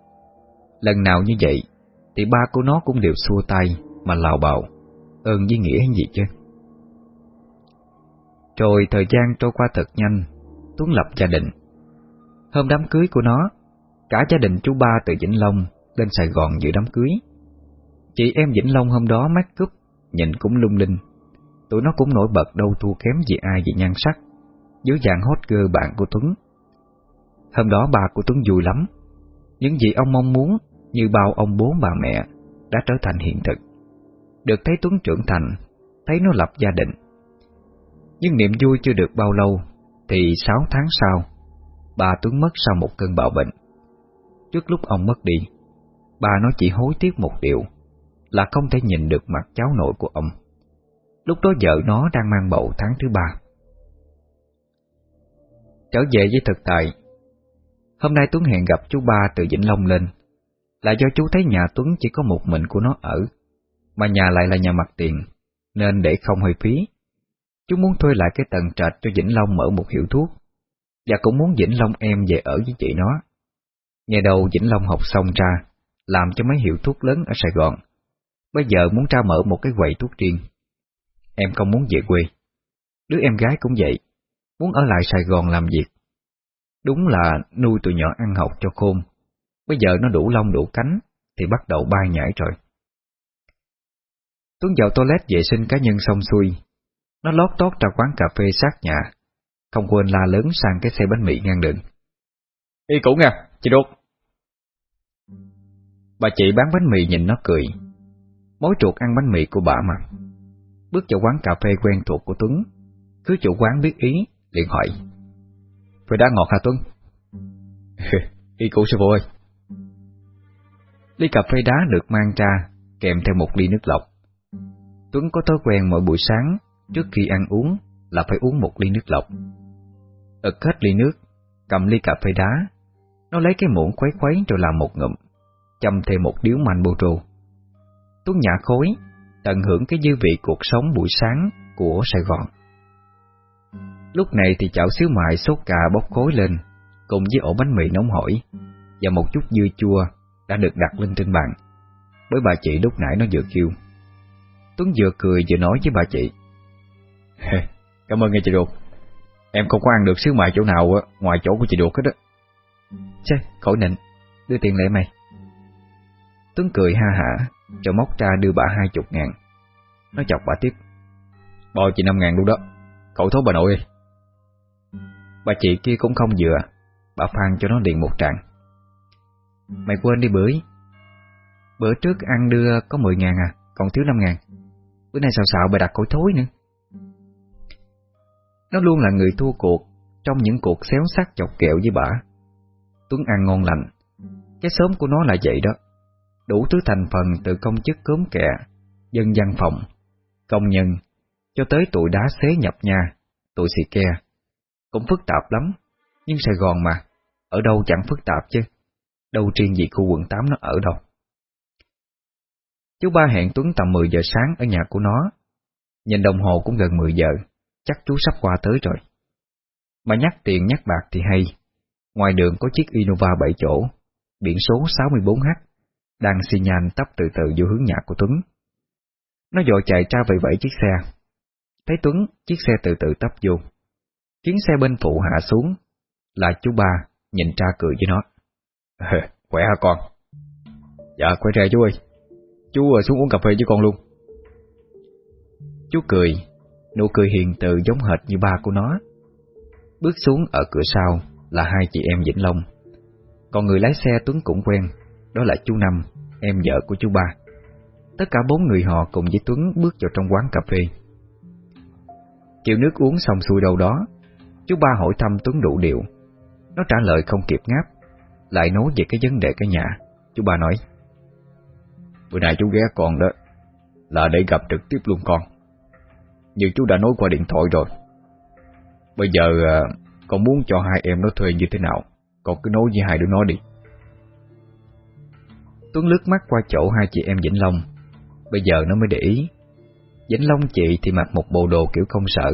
Lần nào như vậy, Thì ba của nó cũng đều xua tay Mà lào bào, Ơn với nghĩa gì chứ? Rồi thời gian trôi qua thật nhanh, Tuấn lập gia đình. Hôm đám cưới của nó, Cả gia đình chú ba từ Vĩnh Long Lên Sài Gòn dự đám cưới. Chị em Vĩnh Long hôm đó mắt cúp, Nhìn cũng lung linh. Tụi nó cũng nổi bật đâu thua kém gì ai về nhan sắc Dưới dạng hot girl bạn của Tuấn. Hôm đó bà của Tuấn vui lắm. Những gì ông mong muốn, Như bao ông bố bà mẹ, Đã trở thành hiện thực. Được thấy Tuấn trưởng thành, Thấy nó lập gia đình. Nhưng niềm vui chưa được bao lâu, Thì sáu tháng sau, Bà Tuấn mất sau một cơn bạo bệnh. Trước lúc ông mất đi, Bà nó chỉ hối tiếc một điều, Là không thể nhìn được mặt cháu nội của ông. Lúc đó vợ nó đang mang bầu tháng thứ ba. Trở về với thực tại Hôm nay Tuấn hẹn gặp chú ba từ Vĩnh Long lên. Là do chú thấy nhà Tuấn chỉ có một mình của nó ở, Mà nhà lại là nhà mặt tiền, Nên để không hơi phí. Chú muốn thuê lại cái tầng trệt cho Vĩnh Long mở một hiệu thuốc, Và cũng muốn Vĩnh Long em về ở với chị nó. Ngày đầu Vĩnh Long học xong ra, Làm cho mấy hiệu thuốc lớn ở Sài Gòn. Bây giờ muốn ra mở một cái quầy thuốc riêng. Em không muốn về quê. Đứa em gái cũng vậy, Muốn ở lại Sài Gòn làm việc. Đúng là nuôi tụi nhỏ ăn học cho khôn. Bây giờ nó đủ lông đủ cánh Thì bắt đầu bay nhảy rồi Tuấn vào toilet vệ sinh cá nhân xong xuôi. Nó lót tót ra quán cà phê sát nhà. Không quên la lớn sang cái xe bánh mì ngang đường. Y cũ nha, chị đột Bà chị bán bánh mì nhìn nó cười. Mối chuột ăn bánh mì của bà mà. Bước vào quán cà phê quen thuộc của Tuấn. Cứ chủ quán biết ý liền hỏi phải đá ngọt hả Tuấn? Y cũ sư phụ ơi? Ly cà phê đá được mang ra, Kèm theo một ly nước lọc. Tuấn có thói quen mỗi buổi sáng, Trước khi ăn uống, Là phải uống một ly nước lọc. Ực hết ly nước, Cầm ly cà phê đá. Nó lấy cái muỗng khuấy khuấy rồi làm một ngụm, Châm thêm một điếu manh bô trù Tuấn nhả khối, tận hưởng cái dư vị cuộc sống buổi sáng của Sài Gòn. Lúc này thì chảo xíu mại sốt cà bốc khối lên, cùng với ổ bánh mì nóng hổi và một chút dưa chua đã được đặt lên trên bàn. Bởi bà chị lúc nãy nó vừa kêu. Tuấn vừa cười vừa nói với bà chị. Cảm ơn nghe chị Ruột. Em không có ăn được xíu mại chỗ nào ngoài chỗ của chị Ruột hết đó. Chê, khỏi nịnh, đưa tiền lệ mày. Tuấn cười ha hả, rồi móc ra đưa bà hai chục ngàn. Nó chọc bà tiếp. Bò chị năm ngàn luôn đó, cậu thố bà nội đi. Bà chị kia cũng không dựa bà phan cho nó liền một tràng. Mày quên đi bưởi. Bữa trước ăn đưa có mười ngàn à, còn thiếu năm ngàn. Bữa nay xào xạo bà đặt cối thối nữa. Nó luôn là người thua cuộc trong những cuộc xéo sắc chọc kẹo với bà. Tuấn ăn ngon lành, cái sớm của nó là vậy đó đủ thứ thành phần từ công chức cốm kẹ, dân văn phòng, công nhân, cho tới tụi đá xế nhập nhà, tụi xì ke. Cũng phức tạp lắm, nhưng Sài Gòn mà, ở đâu chẳng phức tạp chứ, đâu riêng gì khu quận 8 nó ở đâu. Chú ba hẹn Tuấn tầm 10 giờ sáng ở nhà của nó, nhìn đồng hồ cũng gần 10 giờ, chắc chú sắp qua tới rồi. Mà nhắc tiền nhắc bạc thì hay, ngoài đường có chiếc Innova 7 chỗ, biển số 64H, đang xi nhan tấp từ từ vô hướng nhà của Tuấn. Nó dội chạy ra vậy vẫy chiếc xe. Thấy Tuấn, chiếc xe từ từ tấp vô. Chuyến xe bên phụ hạ xuống, là chú ba nhìn ra cười với nó. khỏe hả con? Dạ, khỏe ra chú ơi. Chú xuống uống cà phê với con luôn. Chú cười, nụ cười hiền từ giống hệt như ba của nó. Bước xuống ở cửa sau là hai chị em Vĩnh Long. Còn người lái xe Tuấn cũng quen, đó là chú Năm, em vợ của chú ba. Tất cả bốn người họ cùng với Tuấn bước vào trong quán cà phê. Chịu nước uống xong xuôi đâu đó, chú ba hỏi thăm Tuấn đủ điều, Nó trả lời không kịp ngáp, lại nói về cái vấn đề cái nhà. Chú ba nói, Bữa nay chú ghé con đó, là để gặp trực tiếp luôn con. Như chú đã nói qua điện thoại rồi. Bây giờ à, con muốn cho hai em nó thuê như thế nào, con cứ nói với hai đứa nó đi. Tuấn lướt mắt qua chỗ hai chị em Vĩnh Long Bây giờ nó mới để ý Vĩnh Long chị thì mặc một bộ đồ kiểu công sở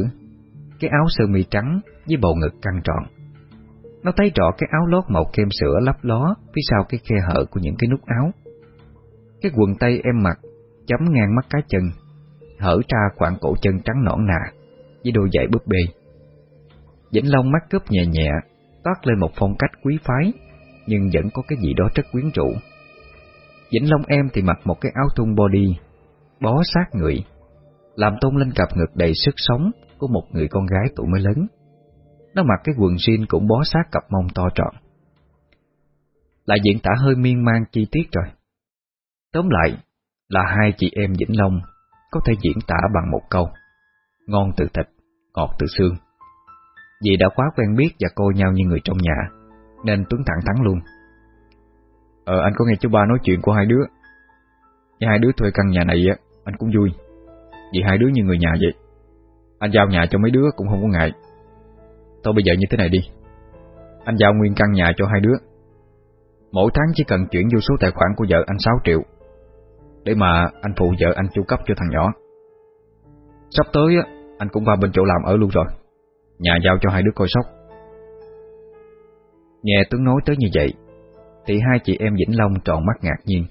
cái áo sơ mi trắng với bầu ngực căng tròn Nó thấy rõ cái áo lót màu kem sữa lấp ló Phía sau cái khe hở của những cái nút áo. Cái quần tây em mặc, Chấm ngang mắt cái chân, Hở ra khoảng cổ chân trắng nõn nà Với đôi giày búp bê. Vĩnh Long mắt cướp nhẹ nhẹ, Toát lên một phong cách quý phái, Nhưng vẫn có cái gì đó rất quyến rũ. Vĩnh Long em thì mặc một cái áo thun body, Bó sát người, Làm tôn lên cặp ngực đầy sức sống của một người con gái tuổi mới lớn. Nó mặc cái quần jean cũng bó sát cặp mông to tròn Lại diễn tả hơi miên man chi tiết rồi. Tóm lại Là hai chị em Vĩnh Long Có thể diễn tả bằng một câu. Ngon từ thịt, ngọt từ xương. Vì đã quá quen biết và coi nhau như người trong nhà Nên Tuấn thẳng thắn luôn. Ờ anh có nghe chú ba nói chuyện của hai đứa? Với hai đứa thuê căn nhà này á Anh cũng vui. Vì hai đứa như người nhà vậy. Anh giao nhà cho mấy đứa cũng không có ngại. Thôi bây giờ như thế này đi. Anh giao nguyên căn nhà cho hai đứa. Mỗi tháng chỉ cần chuyển vô số tài khoản của vợ anh 6 triệu Để mà anh phụ vợ anh chu cấp cho thằng nhỏ. Sắp tới á Anh cũng vào bên chỗ làm ở luôn rồi. Nhà giao cho hai đứa coi sóc. Nghe Tuấn nói tới như vậy thì hai chị em Vĩnh Long tròn mắt ngạc nhiên.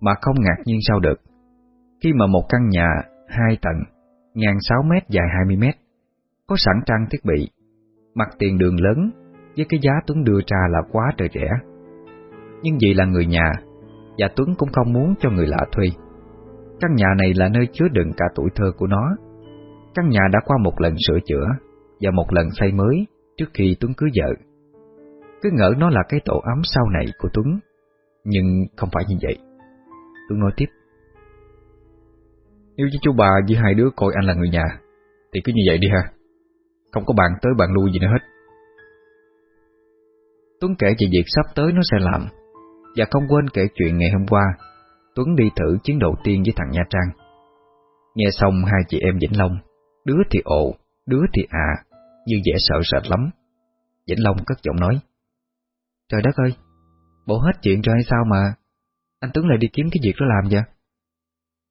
Mà không ngạc nhiên sao được, khi mà một căn nhà hai tầng, ngang 6 mét dài 20 mét, có sẵn trang thiết bị, mặt tiền đường lớn với cái giá Tuấn đưa ra là quá trời rẻ. Nhưng vì là người nhà, và Tuấn cũng không muốn cho người lạ thuê. Căn nhà này là nơi chứa đựng cả tuổi thơ của nó. Căn nhà đã qua một lần sửa chữa và một lần xây mới trước khi Tuấn cưới vợ. Cứ ngỡ nó là cái tổ ấm sau này của Tuấn Nhưng không phải như vậy Tuấn nói tiếp nếu với chú bà với hai đứa coi anh là người nhà Thì cứ như vậy đi ha. Không có bạn tới bạn lui gì nữa hết. Tuấn kể về việc sắp tới nó sẽ làm. Và không quên kể chuyện ngày hôm qua Tuấn đi thử chuyến đầu tiên với thằng Nha Trang. Nghe xong hai chị em Vĩnh Long Đứa thì ồ, đứa thì à Như vẻ sợ sệt lắm. Vĩnh Long cất giọng nói Trời đất ơi, bộ hết chuyện rồi hay sao mà? Anh Tuấn lại đi kiếm cái việc đó làm vậy?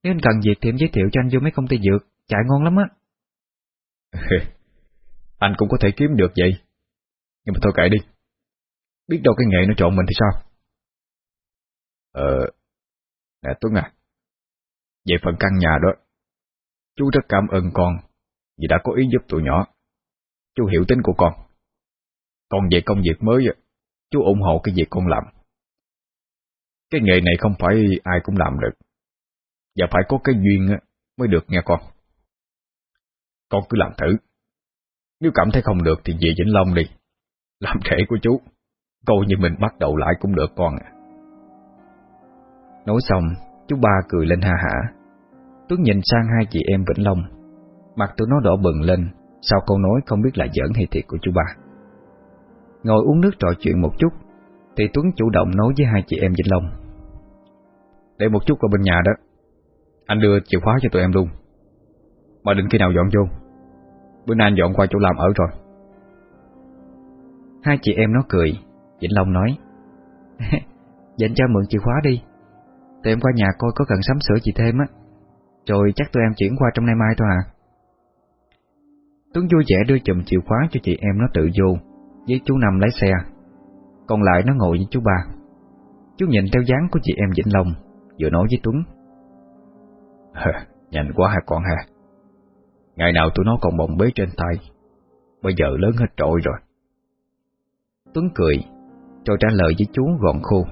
Nếu anh cần việc thì em giới thiệu cho anh vô mấy công ty dược, chạy ngon lắm á. anh cũng có thể kiếm được vậy. Nhưng mà thôi kệ đi. Biết đâu cái nghề nó trộn mình thì sao? Ờ, nè Tuấn à, về phần căn nhà đó, chú rất cảm ơn con vì đã có ý giúp tụi nhỏ. Chú hiểu tính của con. Còn về công việc mới Chú ủng hộ cái việc con làm. Cái nghề này không phải ai cũng làm được. Và phải có cái duyên mới được nghe con. Con cứ làm thử. Nếu cảm thấy không được thì về Vĩnh Long đi. Làm rể của chú. Coi như mình bắt đầu lại cũng được con à. Nói xong, chú ba cười lên ha hả. Tuấn nhìn sang hai chị em Vĩnh Long. Mặt tụi nó đỏ bừng lên, sau câu nói không biết là giỡn hay thiệt của chú ba. Ngồi uống nước trò chuyện một chút Thì Tuấn chủ động nói với hai chị em Vĩnh Long Để một chút ở bên nhà đó anh đưa chìa khóa cho tụi em luôn. Mà định khi nào dọn vô. Bữa nay anh dọn qua chỗ làm ở rồi. Hai chị em nó cười, Vĩnh Long nói Dành cho mượn chìa khóa đi. Tụi em qua nhà coi có cần sắm sửa gì thêm á. Rồi chắc tụi em chuyển qua trong nay mai thôi à. Tuấn vui vẻ đưa chùm chìa khóa cho chị em nó tự vô, với chú Năm lái xe. Còn lại nó ngồi với chú ba. Chú nhìn theo dáng của chị em Vĩnh Long, Vừa nói với Tuấn Nhanh quá hả con ha Ngày nào tụi nó còn bồng bế trên tay? Bây giờ lớn hết trội rồi. Tuấn cười Rồi trả lời với chú gọn khô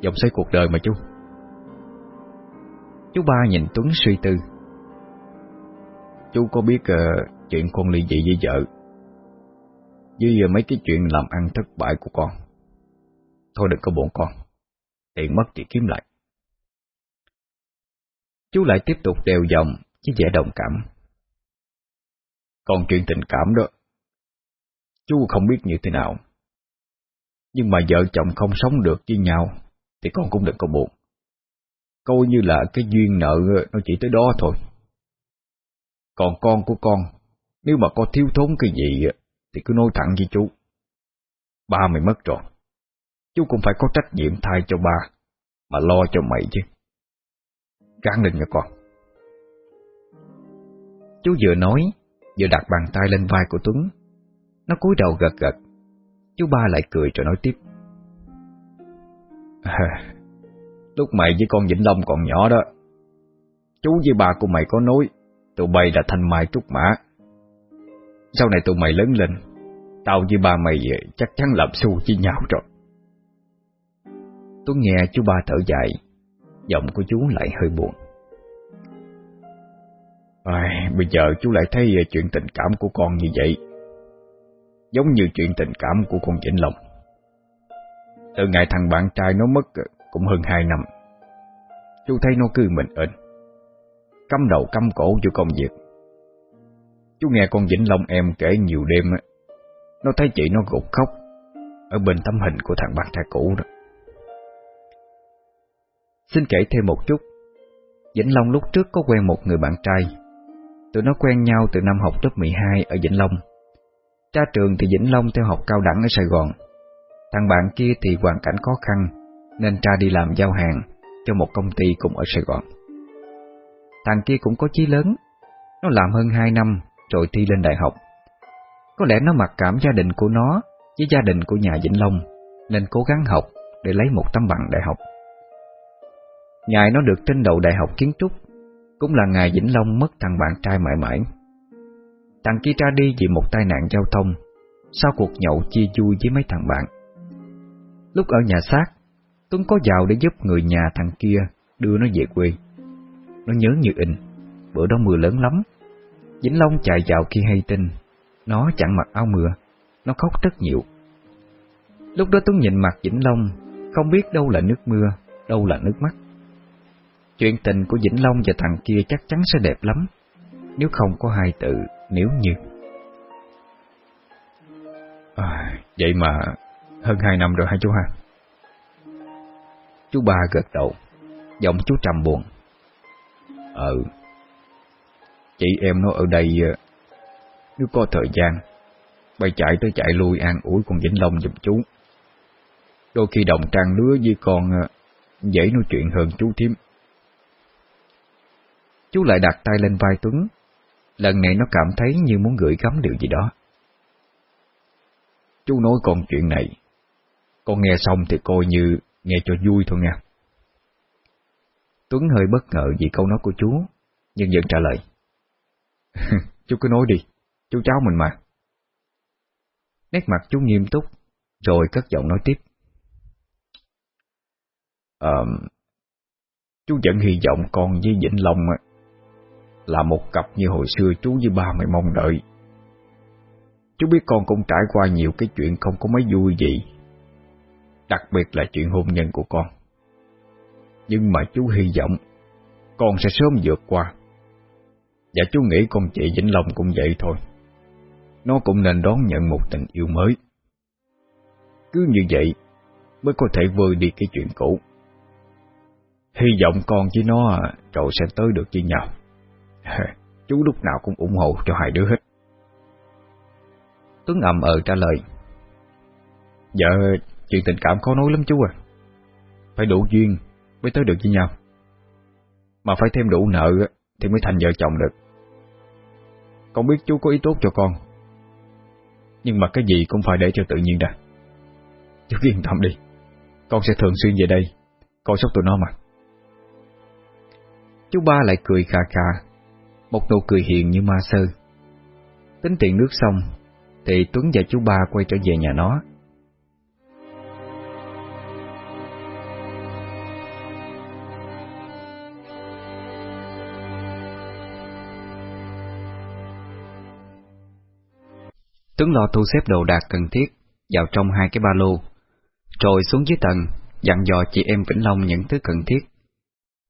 Dòng xoay cuộc đời mà chú. Chú ba nhìn Tuấn suy tư. Chú có biết uh, chuyện con ly dị với vợ? Với ờ, mấy cái chuyện làm ăn thất bại của con. Thôi đừng có buồn con, tiền mất thì kiếm lại. Chú lại tiếp tục đều dòng với vẻ đồng cảm. Còn chuyện tình cảm đó, chú không biết như thế nào. Nhưng mà vợ chồng không sống được với nhau, thì con cũng đừng có buồn. Coi như là cái duyên nợ nó chỉ tới đó thôi. Còn con của con, nếu mà có thiếu thốn cái gì thì cứ nói thẳng với chú. Ba mày mất rồi. Chú cũng phải có trách nhiệm thay cho ba, mà lo cho mày chứ. Ráng lên nha con. Chú vừa nói, vừa đặt bàn tay lên vai của Tuấn. Nó cúi đầu gật gật. Chú ba lại cười rồi nói tiếp. À, Lúc mày với con Vĩnh Long còn nhỏ đó Chú với bà của mày có nói Tụi bay là thanh mai trúc mã. Sau này tụi mày lớn lên Tao với ba mày chắc chắn làm xu với nhau rồi. Tuấn nghe chú ba thở dài. Giọng của chú lại hơi buồn. À, Bây giờ chú lại thấy ờ, chuyện tình cảm của con như vậy. Giống như chuyện tình cảm của con Vĩnh Long. Từ ngày thằng bạn trai nó mất ờ, Cũng hơn hai năm. Chú thấy nó cứ mình ên. Cắm đầu cắm cổ vô công việc. Chú nghe con Vĩnh Long em kể nhiều đêm ờ, Nó thấy chị nó gục khóc Ở bên tấm hình của thằng bạn trai cũ đó. Xin kể thêm một chút. Vĩnh Long lúc trước có quen một người bạn trai. Tụi nó quen nhau từ năm học lớp 12 ở Vĩnh Long. Ra trường thì Vĩnh Long theo học cao đẳng ở Sài Gòn. Thằng bạn kia thì hoàn cảnh khó khăn, Nên ra đi làm giao hàng Cho một công ty cũng ở Sài Gòn. Thằng kia cũng có chí lớn. Nó làm hơn 2 năm Rồi thi lên đại học. Có lẽ nó mặc cảm gia đình của nó Với gia đình của nhà Vĩnh Long, Nên cố gắng học Để lấy một tấm bằng đại học. Ngày nó được trên đầu đại học kiến trúc, Cũng là ngày Vĩnh Long mất thằng bạn trai mãi mãi. Thằng kia ra đi vì một tai nạn giao thông, Sau cuộc nhậu chia vui với mấy thằng bạn. Lúc ở nhà xác, Tuấn có vào để giúp người nhà thằng kia Đưa nó về quê. Nó nhớ như in, Bữa đó mưa lớn lắm. Vĩnh Long chạy vào khi hay tin, Nó chẳng mặc áo mưa, Nó khóc rất nhiều. Lúc đó Tuấn nhìn mặt Vĩnh Long, Không biết đâu là nước mưa, Đâu là nước mắt. Chuyện tình của Vĩnh Long và thằng kia chắc chắn sẽ đẹp lắm. Nếu không có hai từ Nếu như. À, Vậy mà Hơn hai năm rồi hai chú ha? Chú ba gật đầu Giọng chú trầm buồn. Ừ Chị em nó ở đây ờ, Nếu có thời gian Bay chạy tới chạy lui an ủi con Vĩnh Long giùm chú. Đôi khi đồng trang lứa với con ờ, Dễ nói chuyện hơn chú thím Chú lại đặt tay lên vai Tuấn. Lần này nó cảm thấy như muốn gửi gắm điều gì đó. Chú nói con chuyện này. Con nghe xong thì coi như Nghe cho vui thôi nha. Tuấn hơi bất ngờ vì câu nói của chú Nhưng vẫn trả lời. Chú cứ nói đi Chú cháu mình mà. Nét mặt chú nghiêm túc Rồi cất giọng nói tiếp. À, Chú vẫn hy vọng con với Vĩnh Long là một cặp như hồi xưa chú với ba mày mong đợi. Chú biết con cũng trải qua nhiều cái chuyện không có mấy vui gì, đặc biệt là chuyện hôn nhân của con. Nhưng mà chú hy vọng con sẽ sớm vượt qua. Và chú nghĩ con chị Vĩnh Long cũng vậy thôi. Nó cũng nên đón nhận một tình yêu mới. Cứ như vậy mới có thể vơi đi cái chuyện cũ. Hy vọng con với nó à, rồi sẽ tới được với nhau. Chú lúc nào cũng ủng hộ cho hai đứa hết. Tuấn ầm ờ trả lời. Dạ, chuyện tình cảm khó nói lắm chú à. Phải đủ duyên mới tới được với nhau. Mà phải thêm đủ nợ thì mới thành vợ chồng được. Con biết chú có ý tốt cho con. Nhưng mà cái gì cũng phải để cho tự nhiên đã. Chú yên tâm đi. Con sẽ thường xuyên về đây, coi sóc tụi nó mà. Chú ba lại cười khà khà một nụ cười hiền như ma sơ. Tính tiền nước xong Thì Tuấn và chú ba quay trở về nhà nó. Tuấn lo thu xếp đồ đạc cần thiết vào trong hai cái ba lô, rồi xuống dưới tầng dặn dò chị em Vĩnh Long những thứ cần thiết.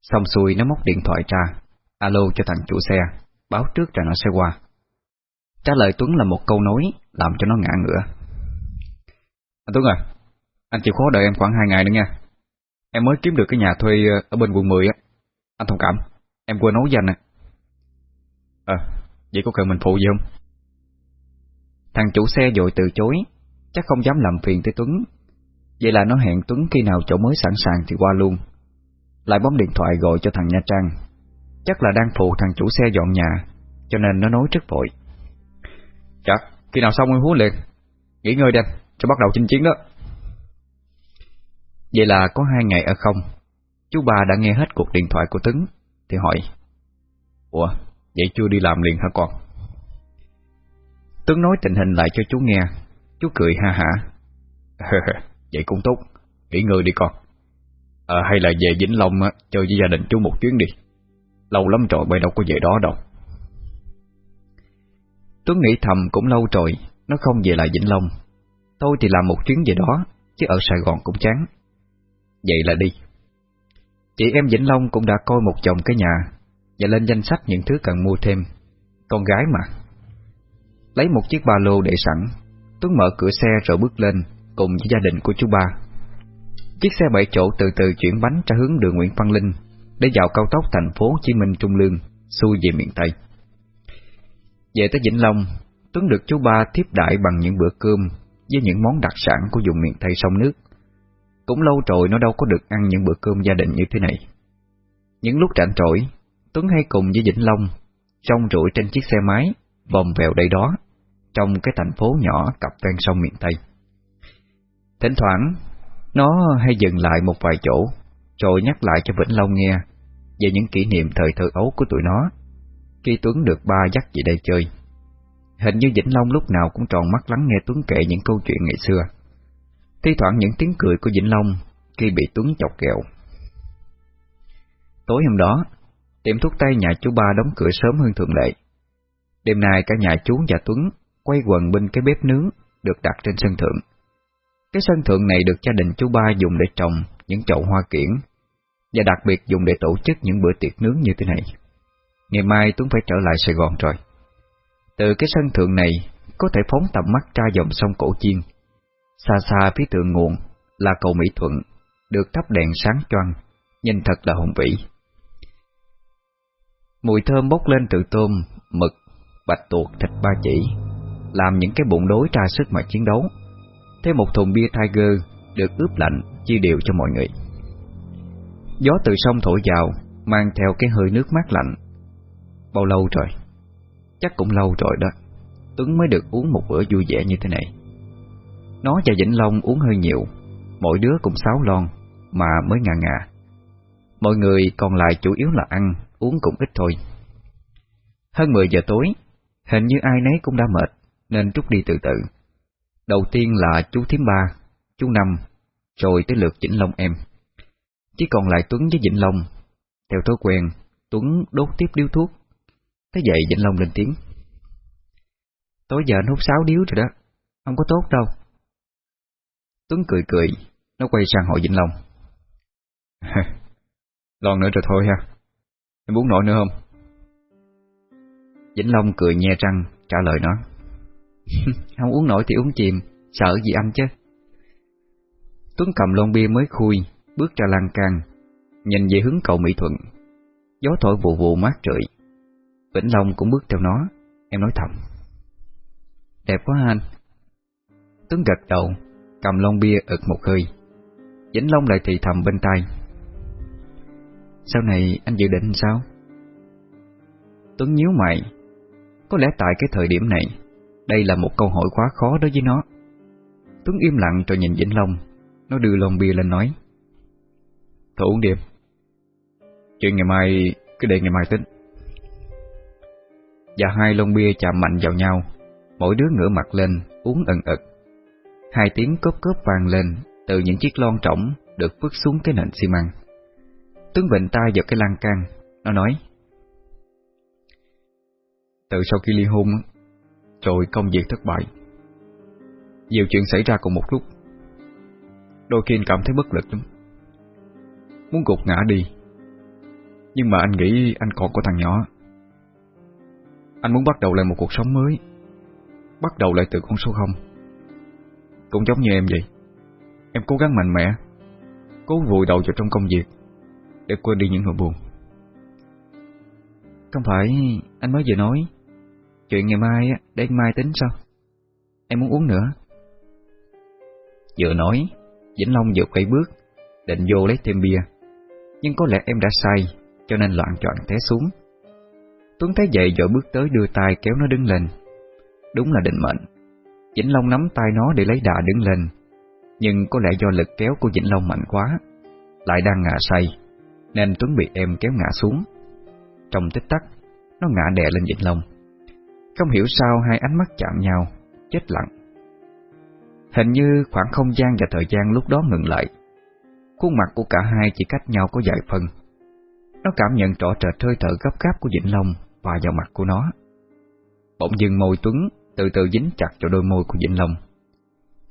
Xong xuôi nó móc điện thoại ra, alo cho thằng chủ xe, báo trước rồi nó sẽ qua. Trả lời Tuấn là một câu nói làm cho nó ngã ngửa. Anh Tuấn à, anh chịu khó đợi em khoảng hai ngày nữa nha. Em mới kiếm được cái nhà thuê ờ, ở bên quận 10 á. Anh thông cảm, em quên nấu danh nè. Ờ, vậy có cần mình phụ gì không? Thằng chủ xe dội từ chối, chắc không dám làm phiền tới Tuấn. Vậy là nó hẹn Tuấn khi nào chỗ mới sẵn sàng thì qua luôn. Lại bấm điện thoại gọi cho thằng Nha Trang Chắc là đang phụ thằng chủ xe dọn nhà Cho nên nó nói rất vội Dạ, khi nào xong em hú liền Nghỉ ngơi đi anh, cho bắt đầu chinh chiến đó. Vậy là có hai ngày ở không, chú ba đã nghe hết cuộc điện thoại của Tuấn, thì hỏi, Ủa, vậy chưa đi làm liền hả con? Tuấn nói tình hình lại cho chú nghe, chú cười ha hả. vậy cũng tốt, nghỉ ngơi đi con. À, hay là về Vĩnh Long chơi với gia đình chú một chuyến đi. Lâu lắm rồi bây đâu có về đó đâu. Tuấn nghĩ thầm cũng lâu rồi, nó không về lại Vĩnh Long. Tôi thì làm một chuyến về đó, chứ ở Sài Gòn cũng chán. Vậy là đi. Chị em Vĩnh Long cũng đã coi một chồng cái nhà và lên danh sách những thứ cần mua thêm. Con gái mà. Lấy một chiếc ba lô để sẵn, Tuấn mở cửa xe rồi bước lên cùng với gia đình của chú ba. Chiếc xe bảy chỗ từ từ chuyển bánh ra hướng đường Nguyễn Văn Linh để vào cao tốc thành phố Hồ Chí Minh Trung Lương, xuôi về miền Tây. Về tới Vĩnh Long, Tuấn được chú ba tiếp đại bằng những bữa cơm với những món đặc sản của vùng miền Tây sông nước. Cũng lâu rồi nó đâu có được ăn những bữa cơm gia đình như thế này. Những lúc rảnh rỗi, Tuấn hay cùng với Vĩnh Long trong rủi trên chiếc xe máy vòng vèo đây đó trong cái thành phố nhỏ cặp ven sông miền Tây. Thỉnh thoảng, nó hay dừng lại một vài chỗ rồi nhắc lại cho Vĩnh Long nghe về những kỷ niệm thời thơ ấu của tụi nó khi Tuấn được ba dắt về đây chơi. Hình như Vĩnh Long lúc nào cũng tròn mắt lắng nghe Tuấn kể những câu chuyện ngày xưa. Thi thoảng những tiếng cười của Vĩnh Long khi bị Tuấn chọc kẹo. Tối hôm đó, tiệm thuốc tây nhà chú ba đóng cửa sớm hơn thường lệ. Đêm nay cả nhà chú và Tuấn quay quần bên cái bếp nướng được đặt trên sân thượng. Cái sân thượng này được gia đình chú ba dùng để trồng những chậu hoa kiển và đặc biệt dùng để tổ chức những bữa tiệc nướng như thế này. Ngày mai Tuấn phải trở lại Sài Gòn rồi. Từ cái sân thượng này có thể phóng tầm mắt ra dòng sông Cổ Chiên. Xa xa phía thượng nguồn là cầu Mỹ Thuận, được thắp đèn sáng choang, nhìn thật là hùng vĩ. Mùi thơm bốc lên từ tôm, mực, bạch tuộc, thịt ba chỉ, làm những cái bụng đối ra sức mà chiến đấu. Thêm một thùng bia Tiger được ướp lạnh chia đều cho mọi người. Gió từ sông thổi vào, mang theo cái hơi nước mát lạnh. Bao lâu rồi? Chắc cũng lâu rồi đó. Tuấn mới được uống một bữa vui vẻ như thế này. Nó và Vĩnh Long uống hơi nhiều, mỗi đứa cũng sáu lon, mà mới ngà ngà. Mọi người còn lại chủ yếu là ăn, uống cũng ít thôi. Hơn 10 giờ tối, hình như ai nấy cũng đã mệt, nên trút đi từ từ. Đầu tiên là chú Thím Ba, chú Năm, rồi tới lượt Vĩnh Long em. Chỉ còn lại Tuấn với Vịnh Long. Theo thói quen, Tuấn đốt tiếp điếu thuốc. Thế vậy Vịnh Long lên tiếng. Tối giờ anh hút sáu điếu rồi đó, không có tốt đâu. Tuấn cười cười, nó quay sang hỏi Vịnh Long. Lon nữa rồi thôi ha, em muốn nổi nữa không? Vĩnh Long cười nhe răng, trả lời nó. không uống nổi thì uống chìm, sợ gì anh chứ? Tuấn cầm lon bia mới khui, bước ra lan can, nhìn về hướng cầu Mỹ Thuận. Gió thổi vụ vụ mát rượi. Vĩnh Long cũng bước theo nó, em nói thầm. Đẹp quá anh. Tuấn gật đầu, cầm lon bia ực một hơi. Vĩnh Long lại thì thầm bên tai. Sau này anh dự định sao? Tuấn nhíu mày. Có lẽ tại cái thời điểm này, đây là một câu hỏi quá khó đối với nó. Tuấn im lặng rồi nhìn Vĩnh Long, nó đưa lon bia lên nói thủ uống đi em. Chuyện ngày mai, cứ để ngày mai tính. Và hai lon bia chạm mạnh vào nhau, mỗi đứa ngửa mặt lên, uống ẩn ực. Hai tiếng cốp cốp vang lên từ những chiếc lon trỏng được vứt xuống cái nền xi măng. Tuấn bệnh tay vào cái lan can, nó nói. Từ sau khi ly hôn, rồi công việc thất bại. Nhiều chuyện xảy ra cùng một lúc. Đôi khi anh cảm thấy bất lực lắm Muốn gục ngã đi. Nhưng mà anh nghĩ anh còn có thằng nhỏ. Anh muốn bắt đầu lại một cuộc sống mới. Bắt đầu lại từ con số không. Cũng giống như em vậy. Em cố gắng mạnh mẽ. Cố vùi đầu vào trong công việc. Để quên đi những nỗi buồn. Không phải anh mới vừa nói. Chuyện ngày mai để mai tính sao? Em muốn uống nữa. Vừa nói, Vĩnh Long vừa quay bước, Định vô lấy thêm bia. Nhưng có lẽ em đã sai, Cho nên loạn chọn té xuống. Tuấn thấy vậy dội bước tới đưa tay kéo nó đứng lên. Đúng là định mệnh. Vĩnh Long nắm tay nó để lấy đà đứng lên. Nhưng có lẽ do lực kéo của Vĩnh Long mạnh quá, Lại đang ngã say, Nên Tuấn bị em kéo ngã xuống. Trong tích tắc, Nó ngã đè lên Vĩnh Long. Không hiểu sao hai ánh mắt chạm nhau, Chết lặng. Hình như khoảng không gian và thời gian lúc đó ngừng lại. Khuôn mặt của cả hai chỉ cách nhau có vài phần. Nó cảm nhận rõ rệt hơi thở gấp gáp của Vĩnh Long Và vào mặt của nó. Bỗng dưng môi Tuấn từ từ dính chặt vào đôi môi của Vĩnh Long.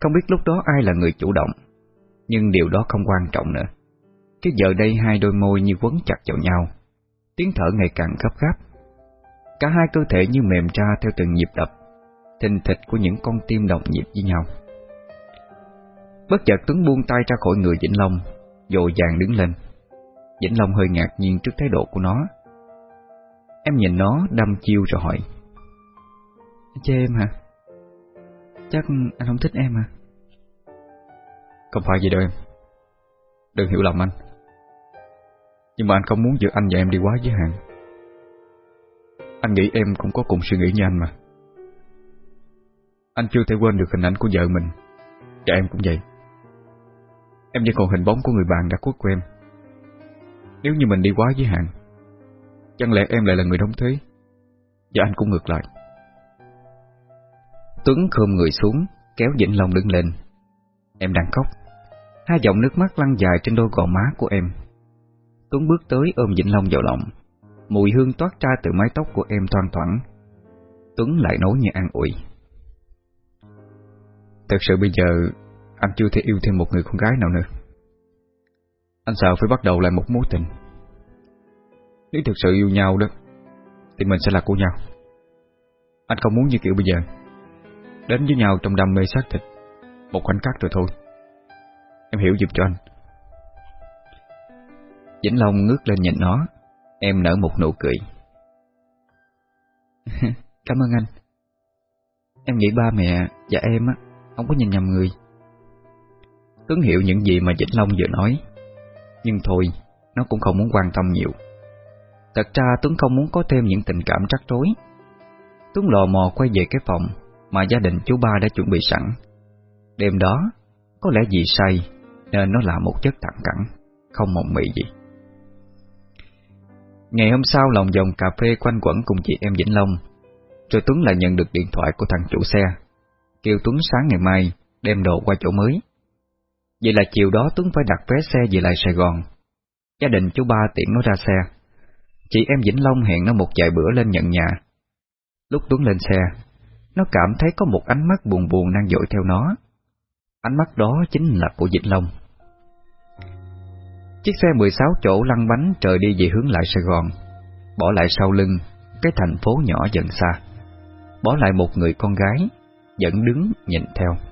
Không biết lúc đó ai là người chủ động, Nhưng điều đó không quan trọng nữa. Cái giờ đây hai đôi môi như quấn chặt vào nhau, Tiếng thở ngày càng gấp gáp. Cả hai cơ thể như mềm ra theo từng nhịp đập, Thình thịt của những con tim đồng nhịp với nhau. Bất chợt Tuấn buông tay ra khỏi người Vĩnh Long Dội vàng đứng lên. Vĩnh Long hơi ngạc nhiên trước thái độ của nó. Em nhìn nó đâm chiêu rồi hỏi, Chê em hả? Chắc anh không thích em à? Không phải gì đâu em. Đừng hiểu lầm anh. Nhưng mà anh không muốn giữ anh và em đi quá giới hạn. Anh nghĩ em cũng có cùng suy nghĩ như anh mà. Anh chưa thể quên được hình ảnh của vợ mình. Và em cũng vậy. Em vẫn còn hình bóng của người bạn đã khuất của em. Nếu như mình đi quá giới hạn, Chẳng lẽ em lại là người đóng thế Và anh cũng ngược lại. Tuấn khom người xuống, Kéo Vĩnh Long đứng lên. Em đang khóc. Hai dòng nước mắt lăn dài trên đôi gò má của em. Tuấn bước tới ôm Vĩnh Long vào lòng. Mùi hương toát ra từ mái tóc của em thoang thoảng. Tuấn lại nói như an ủi. Thật sự bây giờ anh chưa thể yêu thêm một người con gái nào nữa. Anh sợ phải bắt đầu lại một mối tình. Nếu thực sự yêu nhau đó, Thì mình sẽ là của nhau. Anh không muốn như kiểu bây giờ. Đến với nhau trong đam mê xác thịt, Một khoảnh khắc rồi thôi. Em hiểu giúp cho anh. Vĩnh Long ngước lên nhìn nó, Em nở một nụ cười. Cảm ơn anh. Em nghĩ ba mẹ và em á, Không có nhìn nhầm người. Tuấn hiểu những gì mà Vĩnh Long vừa nói Nhưng thôi Nó cũng không muốn quan tâm nhiều Thật ra Tuấn không muốn có thêm những tình cảm rắc rối Tuấn lò mò quay về cái phòng mà gia đình chú ba đã chuẩn bị sẵn. Đêm đó, có lẽ vì say nên nó là một chất thẳng cẳng, không mộng mị gì. Ngày hôm sau lòng dòng cà phê quanh quẩn cùng chị em Vĩnh Long, rồi Tuấn lại nhận được điện thoại của thằng chủ xe, kêu Tuấn sáng ngày mai đem đồ qua chỗ mới. Vậy là chiều đó Tuấn phải đặt vé xe về lại Sài Gòn. Gia đình chú ba tiện nó ra xe. Chị em Vĩnh Long hẹn nó một vài bữa lên nhận nhà. Lúc Tuấn lên xe, nó cảm thấy có một ánh mắt buồn buồn đang dội theo nó. Ánh mắt đó chính là của Vĩnh Long. Chiếc xe 16 chỗ lăn bánh trời đi về hướng lại Sài Gòn, bỏ lại sau lưng cái thành phố nhỏ dần xa, bỏ lại một người con gái, vẫn đứng nhìn theo.